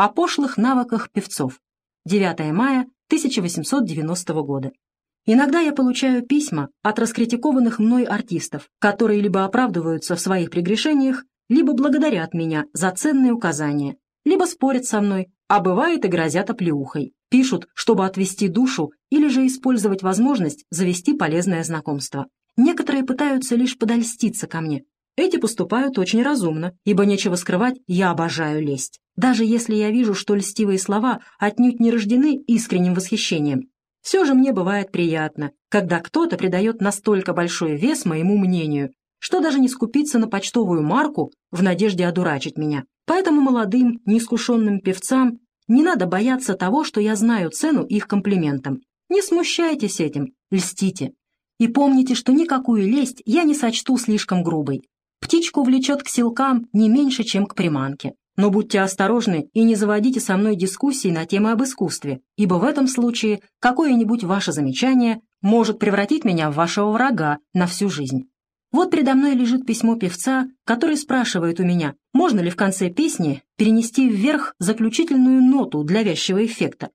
О пошлых навыках певцов. 9 мая 1890 года. Иногда я получаю письма от раскритикованных мной артистов, которые либо оправдываются в своих прегрешениях, либо благодарят меня за ценные указания, либо спорят со мной, а бывает и грозят оплеухой. Пишут, чтобы отвести душу или же использовать возможность завести полезное знакомство. Некоторые пытаются лишь подольститься ко мне, эти поступают очень разумно, ибо нечего скрывать, я обожаю лесть. Даже если я вижу, что льстивые слова отнюдь не рождены искренним восхищением. Все же мне бывает приятно, когда кто-то придает настолько большой вес моему мнению, что даже не скупится на почтовую марку в надежде одурачить меня. Поэтому молодым, неискушенным певцам не надо бояться того, что я знаю цену их комплиментам. Не смущайтесь этим, льстите. И помните, что никакую лесть я не сочту слишком грубой. Птичку влечет к силкам не меньше, чем к приманке. Но будьте осторожны и не заводите со мной дискуссий на темы об искусстве, ибо в этом случае какое-нибудь ваше замечание может превратить меня в вашего врага на всю жизнь. Вот передо мной лежит письмо певца, который спрашивает у меня, можно ли в конце песни перенести вверх заключительную ноту для вязчего эффекта.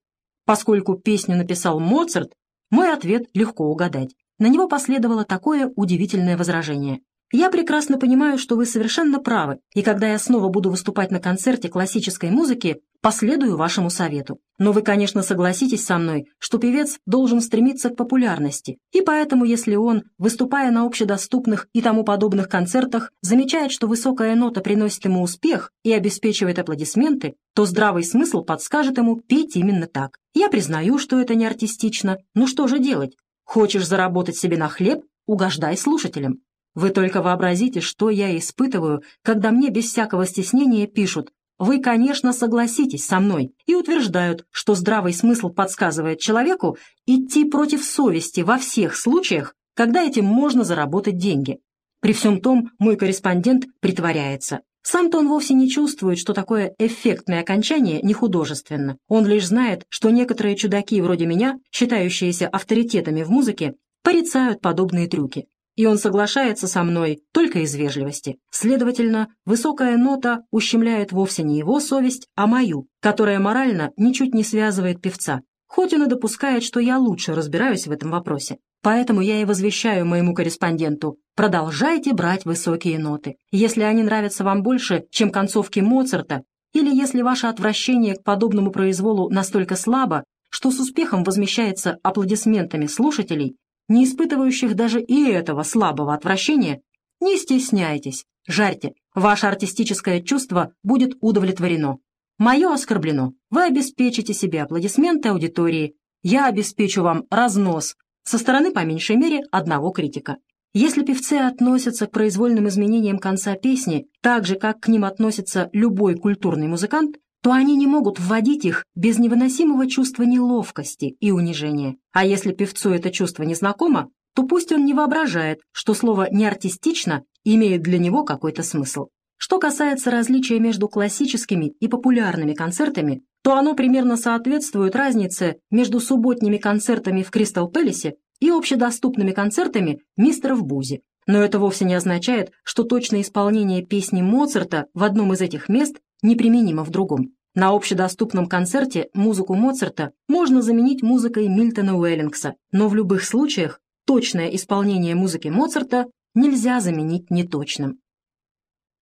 Поскольку песню написал Моцарт, мой ответ легко угадать. На него последовало такое удивительное возражение. Я прекрасно понимаю, что вы совершенно правы, и когда я снова буду выступать на концерте классической музыки, последую вашему совету. Но вы, конечно, согласитесь со мной, что певец должен стремиться к популярности, и поэтому, если он, выступая на общедоступных и тому подобных концертах, замечает, что высокая нота приносит ему успех и обеспечивает аплодисменты, то здравый смысл подскажет ему петь именно так. Я признаю, что это не артистично, ну что же делать? Хочешь заработать себе на хлеб? Угождай слушателям. Вы только вообразите, что я испытываю, когда мне без всякого стеснения пишут «Вы, конечно, согласитесь со мной» и утверждают, что здравый смысл подсказывает человеку идти против совести во всех случаях, когда этим можно заработать деньги. При всем том, мой корреспондент притворяется. Сам-то он вовсе не чувствует, что такое эффектное окончание не художественно. Он лишь знает, что некоторые чудаки вроде меня, считающиеся авторитетами в музыке, порицают подобные трюки и он соглашается со мной только из вежливости. Следовательно, высокая нота ущемляет вовсе не его совесть, а мою, которая морально ничуть не связывает певца, хоть он и допускает, что я лучше разбираюсь в этом вопросе. Поэтому я и возвещаю моему корреспонденту, продолжайте брать высокие ноты. Если они нравятся вам больше, чем концовки Моцарта, или если ваше отвращение к подобному произволу настолько слабо, что с успехом возмещается аплодисментами слушателей, не испытывающих даже и этого слабого отвращения, не стесняйтесь, жарьте, ваше артистическое чувство будет удовлетворено. Мое оскорблено, вы обеспечите себе аплодисменты аудитории, я обеспечу вам разнос со стороны, по меньшей мере, одного критика. Если певцы относятся к произвольным изменениям конца песни так же, как к ним относится любой культурный музыкант, то они не могут вводить их без невыносимого чувства неловкости и унижения. А если певцу это чувство не знакомо, то пусть он не воображает, что слово «неартистично» имеет для него какой-то смысл. Что касается различия между классическими и популярными концертами, то оно примерно соответствует разнице между субботними концертами в Кристал Пэлисе и общедоступными концертами мистера в Бузе. Но это вовсе не означает, что точное исполнение песни Моцарта в одном из этих мест неприменимо в другом. На общедоступном концерте музыку Моцарта можно заменить музыкой Мильтона Уэллингса, но в любых случаях точное исполнение музыки Моцарта нельзя заменить неточным.